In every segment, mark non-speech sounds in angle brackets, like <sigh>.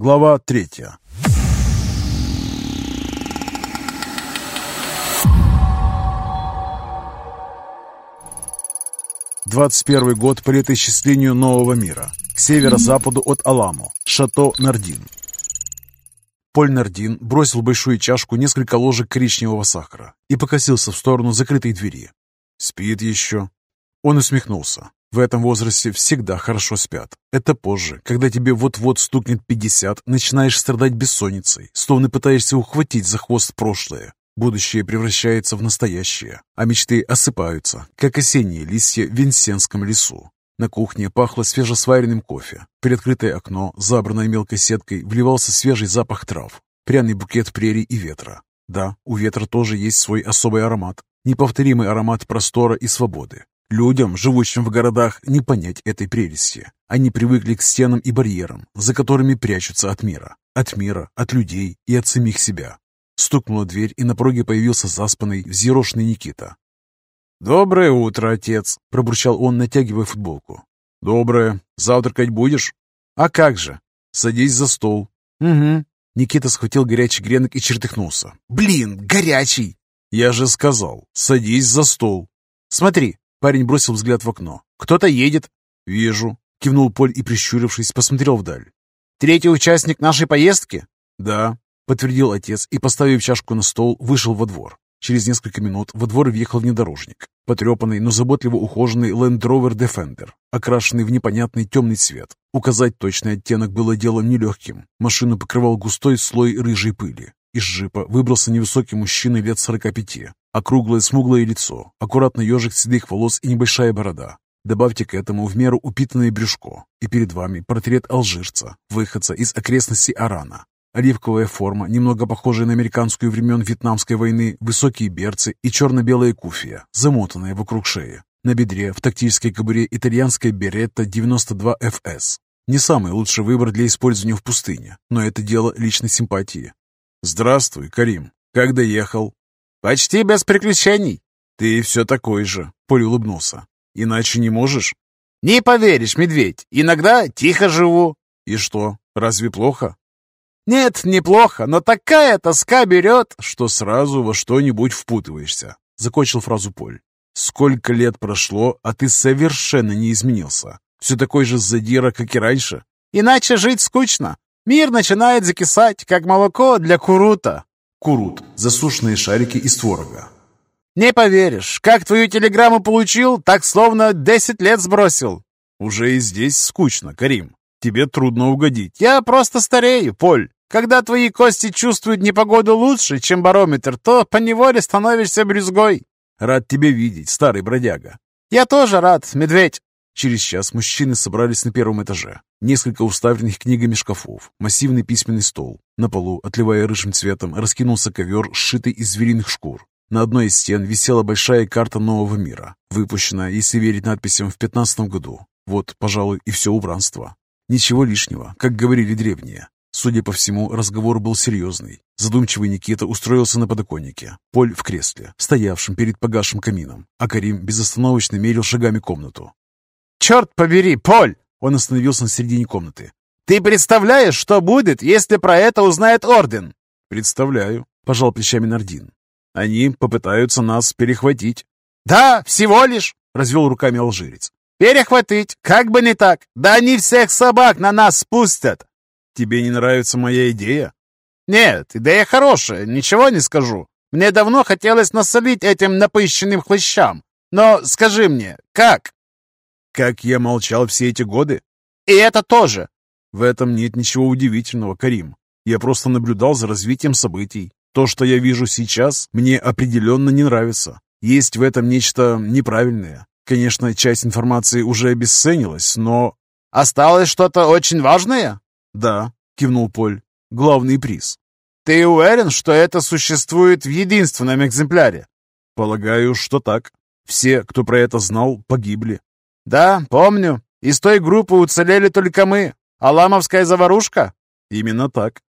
Глава третья. Двадцать первый год по летоисчислению нового мира. К северо-западу от Аламо. Шато Нардин. Поль Нардин бросил в большую чашку несколько ложек коричневого сахара и покосился в сторону закрытой двери. «Спит еще». Он усмехнулся. В этом возрасте всегда хорошо спят. Это позже, когда тебе вот-вот стукнет пятьдесят, начинаешь страдать бессонницей, словно пытаешься ухватить за хвост прошлое. Будущее превращается в настоящее, а мечты осыпаются, как осенние листья в Винсенском лесу. На кухне пахло свежесваренным кофе. Приоткрытое окно, забранное мелкой сеткой, вливался свежий запах трав. Пряный букет прерий и ветра. Да, у ветра тоже есть свой особый аромат. Неповторимый аромат простора и свободы. Людям, живущим в городах, не понять этой прелести. Они привыкли к стенам и барьерам, за которыми прячутся от мира. От мира, от людей и от самих себя. Стукнула дверь, и на пороге появился заспанный, взъерошенный Никита. «Доброе утро, отец!» – пробурчал он, натягивая футболку. «Доброе. Завтракать будешь?» «А как же?» «Садись за стол». «Угу». Никита схватил горячий гренок и чертыхнулся. «Блин, горячий!» «Я же сказал, садись за стол». «Смотри!» – парень бросил взгляд в окно. «Кто-то едет». «Вижу», – кивнул Поль и, прищурившись, посмотрел вдаль. «Третий участник нашей поездки?» «Да», – подтвердил отец и, поставив чашку на стол, вышел во двор. Через несколько минут во двор въехал внедорожник. Потрепанный, но заботливо ухоженный Land Rover Defender, окрашенный в непонятный темный цвет. Указать точный оттенок было делом нелегким. Машину покрывал густой слой рыжей пыли. Из джипа выбрался невысокий мужчина лет сорока пяти. Округлое смуглое лицо, аккуратный ежик седых волос и небольшая борода. Добавьте к этому в меру упитанное брюшко, и перед вами портрет алжирца, выходца из окрестностей Арана. Оливковая форма, немного похожая на американскую времен Вьетнамской войны, высокие берцы и черно-белая куфия, замотанная вокруг шеи. На бедре в тактической кобуре итальянская беретта 92 FS. Не самый лучший выбор для использования в пустыне, но это дело личной симпатии. «Здравствуй, Карим. Как доехал?» «Почти без приключений». «Ты все такой же», — Поль улыбнулся. «Иначе не можешь?» «Не поверишь, медведь. Иногда тихо живу». «И что, разве плохо?» «Нет, неплохо, но такая тоска берет, что сразу во что-нибудь впутываешься», — закончил фразу Поль. «Сколько лет прошло, а ты совершенно не изменился. Все такой же задира, как и раньше. Иначе жить скучно. Мир начинает закисать, как молоко для курута». Курут – засушенные шарики из творога. «Не поверишь, как твою телеграмму получил, так словно десять лет сбросил». «Уже и здесь скучно, Карим. Тебе трудно угодить». «Я просто старею, Поль. Когда твои кости чувствуют непогоду лучше, чем барометр, то поневоле становишься брюзгой. Рад тебя видеть, старый бродяга. Я тоже рад, медведь. Через час мужчины собрались на первом этаже. Несколько уставленных книгами шкафов, массивный письменный стол. На полу, отливая рыжим цветом, раскинулся ковер, сшитый из звериных шкур. На одной из стен висела большая карта нового мира, выпущенная, если верить надписям, в пятнадцатом году. Вот, пожалуй, и все убранство. Ничего лишнего, как говорили древние. Судя по всему, разговор был серьезный. Задумчивый Никита устроился на подоконнике, Поль в кресле, стоявшем перед погасшим камином, а Карим безостановочно мерил шагами комнату. «Черт побери, Поль!» Он остановился на середине комнаты. «Ты представляешь, что будет, если про это узнает Орден?» «Представляю», — пожал плечами Нардин. «Они попытаются нас перехватить». «Да, всего лишь», — развел руками алжирец. «Перехватить, как бы не так. Да они всех собак на нас спустят. Тебе не нравится моя идея? Нет, идея хорошая, ничего не скажу. Мне давно хотелось насолить этим напыщенным хлыщам. Но скажи мне, как? Как я молчал все эти годы? И это тоже. В этом нет ничего удивительного, Карим. Я просто наблюдал за развитием событий. То, что я вижу сейчас, мне определенно не нравится. Есть в этом нечто неправильное. Конечно, часть информации уже обесценилась, но... Осталось что-то очень важное? «Да», — кивнул Поль, — «главный приз». «Ты уверен, что это существует в единственном экземпляре?» «Полагаю, что так. Все, кто про это знал, погибли». «Да, помню. Из той группы уцелели только мы. Аламовская заварушка?» «Именно так».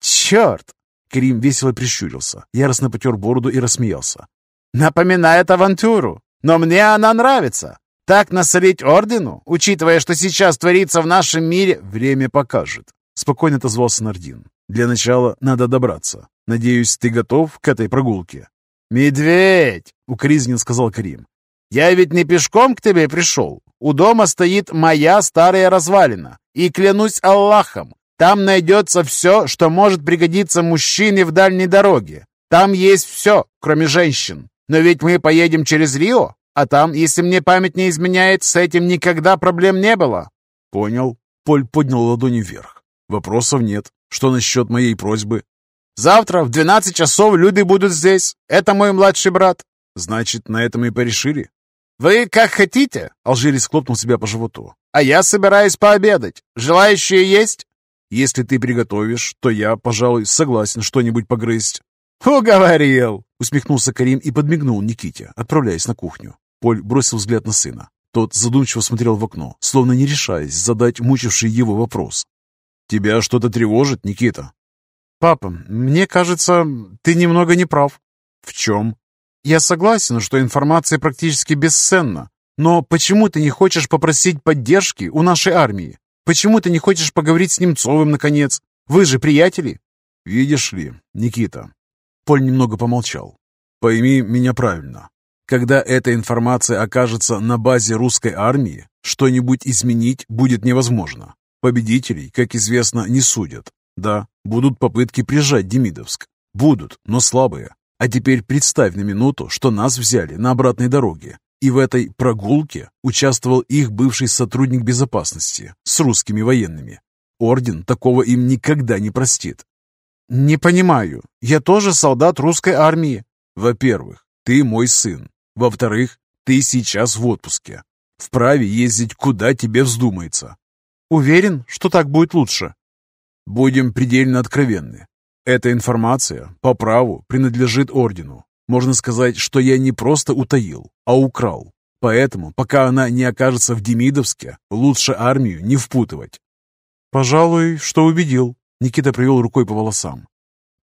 «Черт!» Крим весело прищурился, яростно потер бороду и рассмеялся. «Напоминает авантюру, но мне она нравится. Так насолить ордену, учитывая, что сейчас творится в нашем мире, время покажет. Спокойно отозвался Нардин. «Для начала надо добраться. Надеюсь, ты готов к этой прогулке?» «Медведь!» — укоризненно сказал Карим. «Я ведь не пешком к тебе пришел. У дома стоит моя старая развалина. И клянусь Аллахом, там найдется все, что может пригодиться мужчине в дальней дороге. Там есть все, кроме женщин. Но ведь мы поедем через Рио, а там, если мне память не изменяет, с этим никогда проблем не было». «Понял». Поль поднял ладони вверх. «Вопросов нет. Что насчет моей просьбы?» «Завтра в 12 часов люди будут здесь. Это мой младший брат». «Значит, на этом и порешили?» «Вы как хотите», — Алжирец хлопнул себя по животу. «А я собираюсь пообедать. Желающие есть?» «Если ты приготовишь, то я, пожалуй, согласен что-нибудь погрызть». «Уговорил!» — усмехнулся Карим и подмигнул Никите, отправляясь на кухню. Поль бросил взгляд на сына. Тот задумчиво смотрел в окно, словно не решаясь задать мучивший его вопрос. «Тебя что-то тревожит, Никита?» «Папа, мне кажется, ты немного не прав». «В чем?» «Я согласен, что информация практически бесценна. Но почему ты не хочешь попросить поддержки у нашей армии? Почему ты не хочешь поговорить с Немцовым, наконец? Вы же приятели?» «Видишь ли, Никита...» Поль немного помолчал. «Пойми меня правильно. Когда эта информация окажется на базе русской армии, что-нибудь изменить будет невозможно. Победителей, как известно, не судят. Да, будут попытки прижать Демидовск. Будут, но слабые. А теперь представь на минуту, что нас взяли на обратной дороге, и в этой прогулке участвовал их бывший сотрудник безопасности с русскими военными. Орден такого им никогда не простит. «Не понимаю. Я тоже солдат русской армии». «Во-первых, ты мой сын. Во-вторых, ты сейчас в отпуске. Вправе ездить куда тебе вздумается. Уверен, что так будет лучше? Будем предельно откровенны. Эта информация по праву принадлежит ордену. Можно сказать, что я не просто утаил, а украл. Поэтому, пока она не окажется в Демидовске, лучше армию не впутывать. Пожалуй, что убедил. Никита привел рукой по волосам.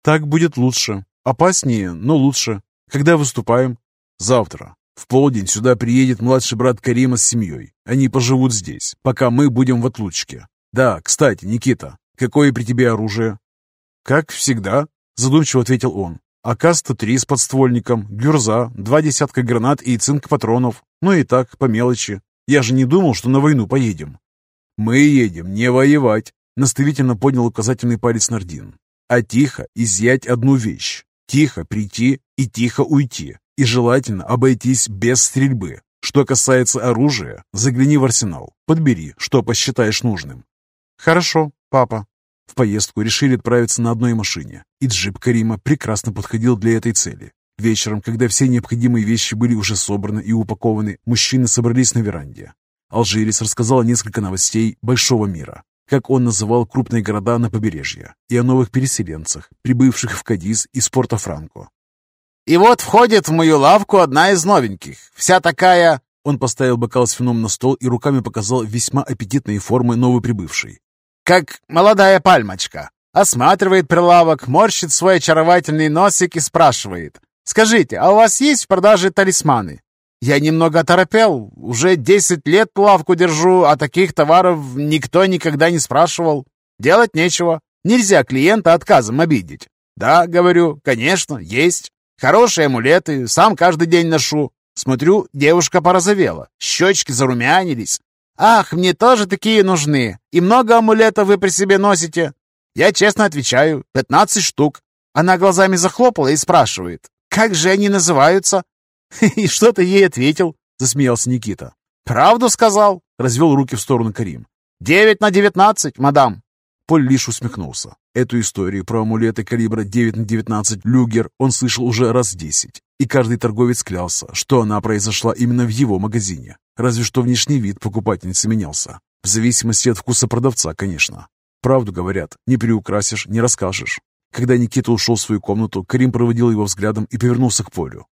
Так будет лучше. Опаснее, но лучше. Когда выступаем? Завтра. В полдень сюда приедет младший брат Карима с семьей. Они поживут здесь, пока мы будем в отлучке. Да, кстати, Никита, какое при тебе оружие? Как всегда, задумчиво ответил он. АК-103 с подствольником, гюрза, два десятка гранат и цинк патронов. Ну и так, по мелочи. Я же не думал, что на войну поедем. Мы едем не воевать, наставительно поднял указательный палец Нардин, а тихо изъять одну вещь. Тихо прийти и тихо уйти и желательно обойтись без стрельбы. Что касается оружия, загляни в арсенал, подбери, что посчитаешь нужным. Хорошо, папа. В поездку решили отправиться на одной машине, и джип Карима прекрасно подходил для этой цели. Вечером, когда все необходимые вещи были уже собраны и упакованы, мужчины собрались на веранде. Алжирец рассказал несколько новостей большого мира, как он называл крупные города на побережье, и о новых переселенцах, прибывших в Кадиз из Порто-Франко. И вот входит в мою лавку одна из новеньких. Вся такая...» Он поставил бокал с вином на стол и руками показал весьма аппетитные формы новоприбывшей. «Как молодая пальмочка. Осматривает прилавок, морщит свой очаровательный носик и спрашивает. «Скажите, а у вас есть в продаже талисманы?» Я немного оторопел. Уже десять лет лавку держу, а таких товаров никто никогда не спрашивал. Делать нечего. Нельзя клиента отказом обидеть. Да, говорю, конечно, есть. Хорошие амулеты, сам каждый день ношу. Смотрю, девушка порозовела, щечки зарумянились. Ах, мне тоже такие нужны. И много амулетов вы при себе носите? Я честно отвечаю, 15 штук. Она глазами захлопала и спрашивает, как же они называются? <laughs> И что ты ей ответил? Засмеялся Никита. Правду сказал, развел руки в сторону Карим. Девять на девятнадцать, мадам. Поль лишь усмехнулся. Эту историю про амулеты калибра 9 на 19 «Люгер» он слышал уже раз десять, и каждый торговец клялся, что она произошла именно в его магазине. Разве что внешний вид покупательницы менялся. В зависимости от вкуса продавца, конечно. Правду говорят, не приукрасишь, не расскажешь. Когда Никита ушел в свою комнату, Карим проводил его взглядом и повернулся к Полю.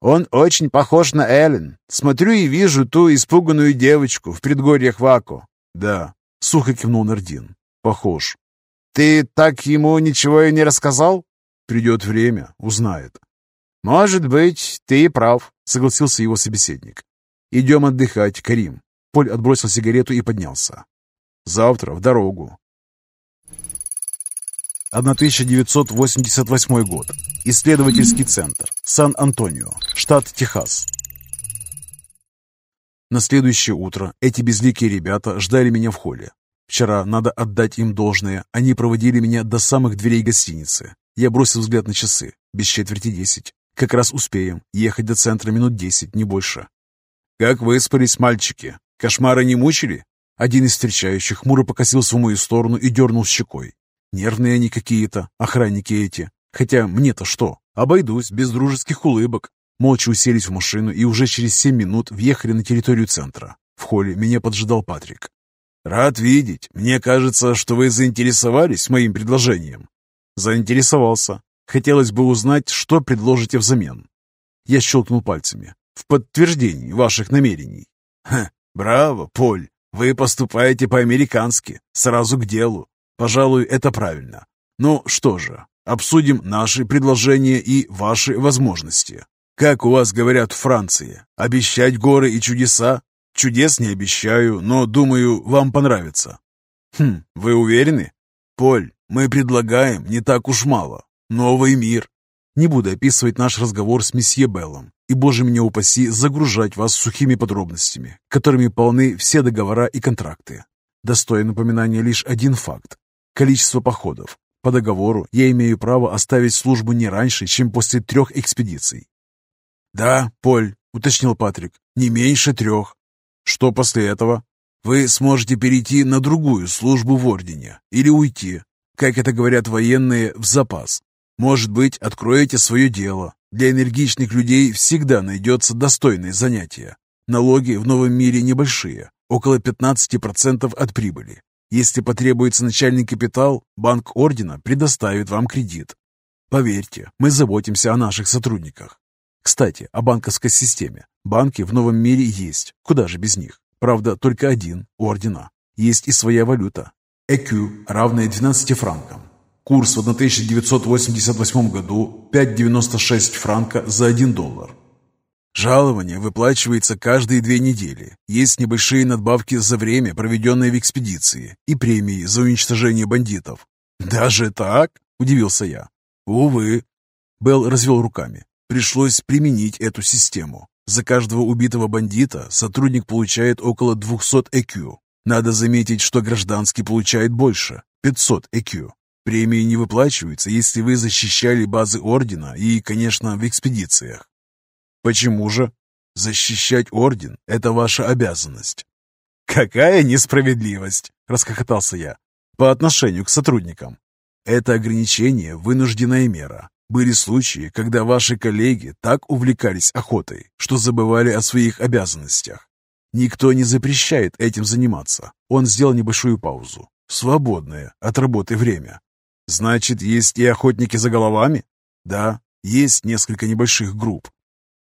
«Он очень похож на Эллен. Смотрю и вижу ту испуганную девочку в предгорьях Ваку». «Да», — сухо кивнул Нардин. «Похож. Ты так ему ничего и не рассказал? Придет время, узнает. Может быть, ты и прав, согласился его собеседник. Идем отдыхать, Карим. Поль отбросил сигарету и поднялся. Завтра в дорогу. 1988 год. Исследовательский центр. Сан-Антонио, штат Техас. На следующее утро эти безликие ребята ждали меня в холле. Вчера, надо отдать им должное, они проводили меня до самых дверей гостиницы. Я бросил взгляд на часы. Без четверти десять. Как раз успеем. Ехать до центра минут десять, не больше. «Как выспались, мальчики? Кошмары не мучили?» Один из встречающих хмуро покосился в мою сторону и дернул щекой. Нервные они какие-то, охранники эти. Хотя мне-то что? Обойдусь без дружеских улыбок. Молча уселись в машину и уже через семь минут въехали на территорию центра. В холле меня поджидал Патрик. «Рад видеть. Мне кажется, что вы заинтересовались моим предложением». «Заинтересовался. Хотелось бы узнать, что предложите взамен». Я щелкнул пальцами. «В подтверждении ваших намерений». «Ха, браво, Поль. Вы поступаете по-американски, сразу к делу. Пожалуй, это правильно. Ну что же, обсудим наши предложения и ваши возможности. Как у вас говорят в Франции, обещать горы и чудеса? Чудес не обещаю, но, думаю, вам понравится. Хм, вы уверены? Поль, мы предлагаем не так уж мало. Новый мир. Не буду описывать наш разговор с месье Беллом и, боже меня упаси, загружать вас сухими подробностями, которыми полны все договора и контракты. Достоин напоминания лишь один факт. Количество походов. По договору я имею право оставить службу не раньше, чем после трех экспедиций. «Да, Поль», — уточнил Патрик, — «не меньше трех. Что после этого? Вы сможете перейти на другую службу в Ордене или уйти, как это говорят военные, в запас. Может быть, откроете свое дело. Для энергичных людей всегда найдется достойное занятие. Налоги в новом мире небольшие, около 15% от прибыли. Если потребуется начальный капитал, Банк Ордена предоставит вам кредит. Поверьте, мы заботимся о наших сотрудниках. Кстати, о банковской системе. Банки в новом мире есть, куда же без них. Правда, только один, у ордена. Есть и своя валюта. ЭКЮ, равная 12 франкам. Курс в 1988 году 5,96 франка за 1 доллар. Жалование выплачивается каждые две недели. Есть небольшие надбавки за время, проведенное в экспедиции, и премии за уничтожение бандитов. «Даже так?» – удивился я. «Увы». Белл развел руками. Пришлось применить эту систему. За каждого убитого бандита сотрудник получает около 200 ЭКЮ. Надо заметить, что гражданский получает больше – 500 ЭКЮ. Премии не выплачиваются, если вы защищали базы Ордена и, конечно, в экспедициях. Почему же? Защищать Орден – это ваша обязанность. «Какая несправедливость!» – расхохотался я. «По отношению к сотрудникам. Это ограничение – вынужденная мера. Были случаи, когда ваши коллеги так увлекались охотой, что забывали о своих обязанностях. Никто не запрещает этим заниматься. Он сделал небольшую паузу. Свободное от работы время. Значит, есть и охотники за головами? Да, есть несколько небольших групп.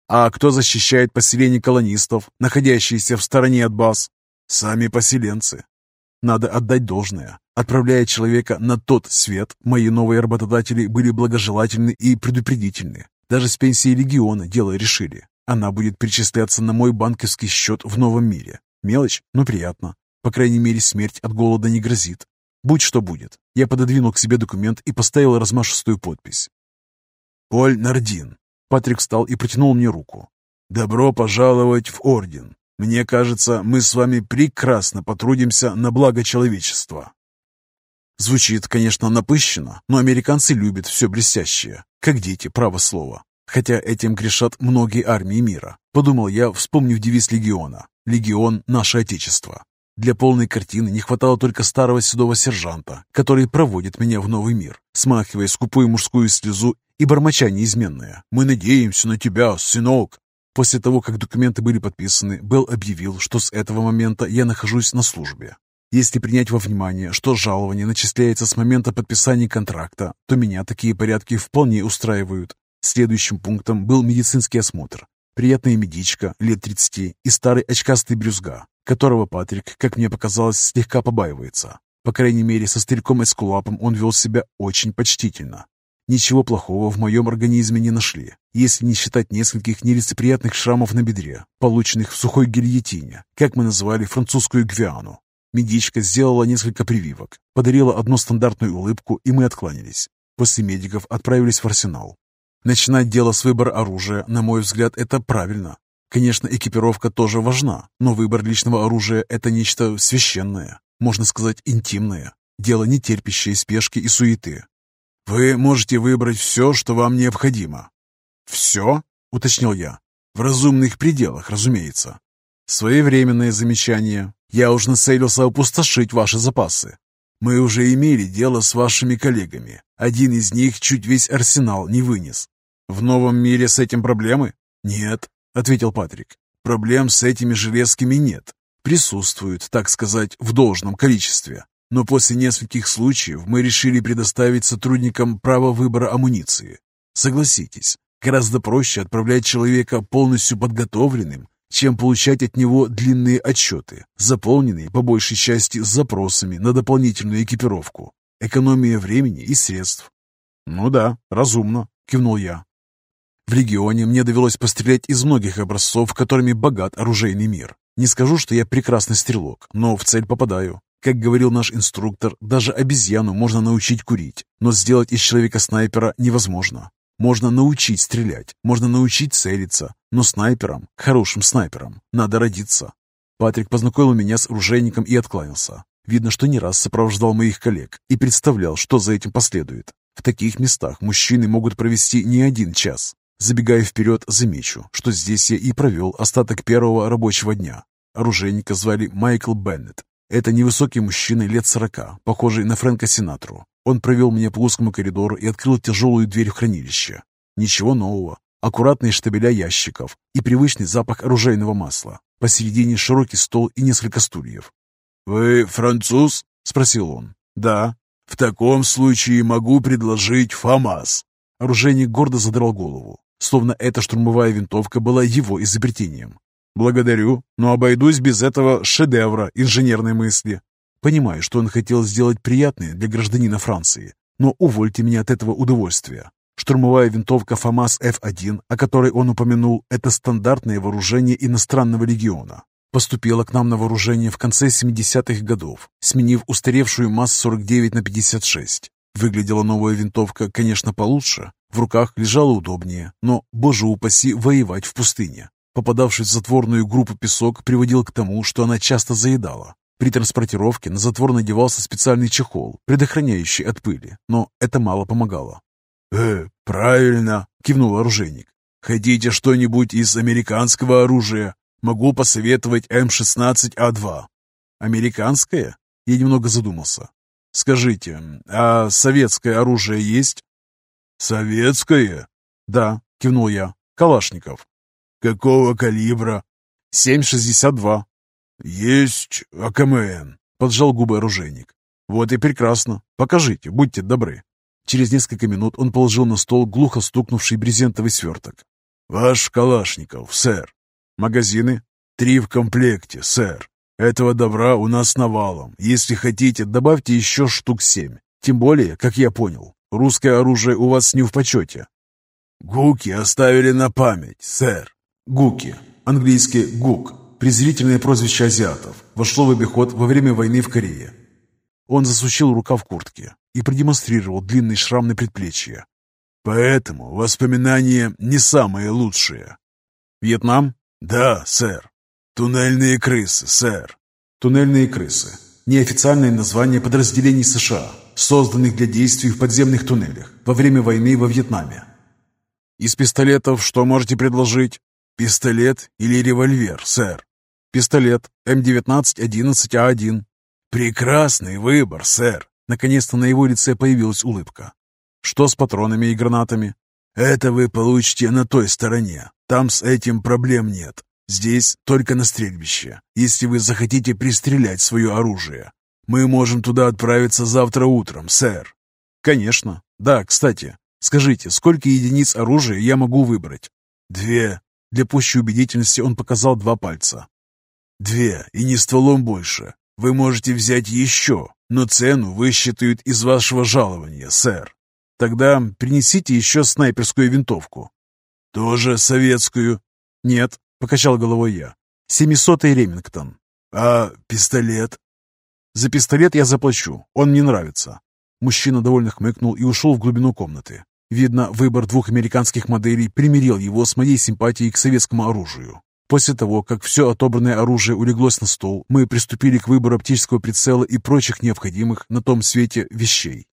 А кто защищает поселение колонистов, находящиеся в стороне от баз? Сами поселенцы. Надо отдать должное. Отправляя человека на тот свет, мои новые работодатели были благожелательны и предупредительны. Даже с пенсией легиона дело решили. Она будет перечисляться на мой банковский счет в новом мире. Мелочь, но приятно. По крайней мере, смерть от голода не грозит. Будь что будет. Я пододвинул к себе документ и поставил размашистую подпись. Поль Нардин. Патрик встал и протянул мне руку. «Добро пожаловать в Орден. Мне кажется, мы с вами прекрасно потрудимся на благо человечества». Звучит, конечно, напыщенно, но американцы любят все блестящее, как дети, право слова. Хотя этим грешат многие армии мира, подумал я, вспомнив девиз легиона. «Легион – наше Отечество». Для полной картины не хватало только старого седого сержанта, который проводит меня в новый мир, смахивая скупую мужскую слезу и бормоча неизменное. «Мы надеемся на тебя, сынок!» После того, как документы были подписаны, Белл объявил, что с этого момента я нахожусь на службе. Если принять во внимание, что жалование начисляется с момента подписания контракта, то меня такие порядки вполне устраивают. Следующим пунктом был медицинский осмотр. Приятная медичка, лет 30, и старый очкастый брюзга, которого Патрик, как мне показалось, слегка побаивается. По крайней мере, со стариком-эскулапом он вел себя очень почтительно. Ничего плохого в моем организме не нашли, если не считать нескольких нелицеприятных шрамов на бедре, полученных в сухой гильотине, как мы называли французскую гвиану. Медичка сделала несколько прививок, подарила одну стандартную улыбку, и мы откланялись. После медиков отправились в арсенал. Начинать дело с выбора оружия, на мой взгляд, это правильно. Конечно, экипировка тоже важна, но выбор личного оружия – это нечто священное, можно сказать, интимное. Дело не терпящее спешки и суеты. Вы можете выбрать все, что вам необходимо. «Все?» – уточнил я. «В разумных пределах, разумеется. Своевременное замечание. Я уж нацелился опустошить ваши запасы. Мы уже имели дело с вашими коллегами. Один из них чуть весь арсенал не вынес. В новом мире с этим проблемы? Нет, ответил Патрик. Проблем с этими железками нет. Присутствуют, так сказать, в должном количестве. Но после нескольких случаев мы решили предоставить сотрудникам право выбора амуниции. Согласитесь, гораздо проще отправлять человека полностью подготовленным чем получать от него длинные отчеты, заполненные по большей части запросами на дополнительную экипировку. Экономия времени и средств. «Ну да, разумно», — кивнул я. В регионе мне довелось пострелять из многих образцов, которыми богат оружейный мир. Не скажу, что я прекрасный стрелок, но в цель попадаю. Как говорил наш инструктор, даже обезьяну можно научить курить, но сделать из человека снайпера невозможно. Можно научить стрелять, можно научить целиться, но снайпером, хорошим снайпером, надо родиться. Патрик познакомил меня с оружейником и откланялся. Видно, что не раз сопровождал моих коллег и представлял, что за этим последует. В таких местах мужчины могут провести не один час. Забегая вперед, замечу, что здесь я и провел остаток первого рабочего дня. Оружейника звали Майкл Беннет. Это невысокий мужчина лет сорока, похожий на Фрэнка Синатру. Он провел меня по узкому коридору и открыл тяжелую дверь в хранилище. Ничего нового. Аккуратные штабеля ящиков и привычный запах оружейного масла. Посередине широкий стол и несколько стульев. «Вы француз?» — спросил он. «Да. В таком случае могу предложить ФАМАС». Оружейник гордо задрал голову, словно эта штурмовая винтовка была его изобретением. «Благодарю, но обойдусь без этого шедевра инженерной мысли. Понимаю, что он хотел сделать приятное для гражданина Франции, но увольте меня от этого удовольствия. Штурмовая винтовка ФАМАС F1, о которой он упомянул, это стандартное вооружение иностранного легиона. Поступила к нам на вооружение в конце 70-х годов, сменив устаревшую МАЗ-49 на 56. Выглядела новая винтовка, конечно, получше, в руках лежала удобнее, но, боже упаси, воевать в пустыне. Попадавший в затворную группу песок приводил к тому, что она часто заедала. При транспортировке на затвор надевался специальный чехол, предохраняющий от пыли, но это мало помогало. «Э, правильно!» — кивнул оружейник. «Хотите что-нибудь из американского оружия? Могу посоветовать М16А2». «Американское?» Я немного задумался. «Скажите, а советское оружие есть?» «Советское?» «Да», — кивнул я. «Калашников». «Какого калибра?» «7,62». «Есть АКМН», — поджал губы оружейник. «Вот и прекрасно. Покажите, будьте добры». Через несколько минут он положил на стол глухо стукнувший брезентовый сверток. «Ваш Калашников, сэр. Магазины? Три в комплекте, сэр. Этого добра у нас навалом. Если хотите, добавьте еще штук семь. Тем более, как я понял, русское оружие у вас не в почете». «Гуки оставили на память, сэр». «Гуки». Английский «гук» презрительное прозвище азиатов, вошло в обиход во время войны в Корее. Он засучил рукав куртки и продемонстрировал длинный шрам на предплечье. «Поэтому воспоминания не самые лучшие». «Вьетнам?» «Да, сэр. Туннельные крысы, сэр». «Туннельные крысы» – неофициальное название подразделений США, созданных для действий в подземных туннелях во время войны во Вьетнаме. «Из пистолетов что можете предложить?» «Пистолет или револьвер, сэр?» Пистолет М19-11А1. Прекрасный выбор, сэр. Наконец-то на его лице появилась улыбка. Что с патронами и гранатами? Это вы получите на той стороне. Там с этим проблем нет. Здесь только на стрельбище, если вы захотите пристрелять свое оружие. Мы можем туда отправиться завтра утром, сэр. Конечно. Да, кстати, скажите, сколько единиц оружия я могу выбрать? Две. Для пущей убедительности он показал два пальца. Две, и не стволом больше. Вы можете взять еще, но цену высчитают из вашего жалования, сэр. Тогда принесите еще снайперскую винтовку. Тоже советскую? Нет, покачал головой я. Семисотый Ремингтон. А пистолет? За пистолет я заплачу, он мне нравится». Мужчина довольно хмыкнул и ушел в глубину комнаты. Видно, выбор двух американских моделей примирил его с моей симпатией к советскому оружию. После того, как все отобранное оружие улеглось на стол, мы приступили к выбору оптического прицела и прочих необходимых на том свете вещей.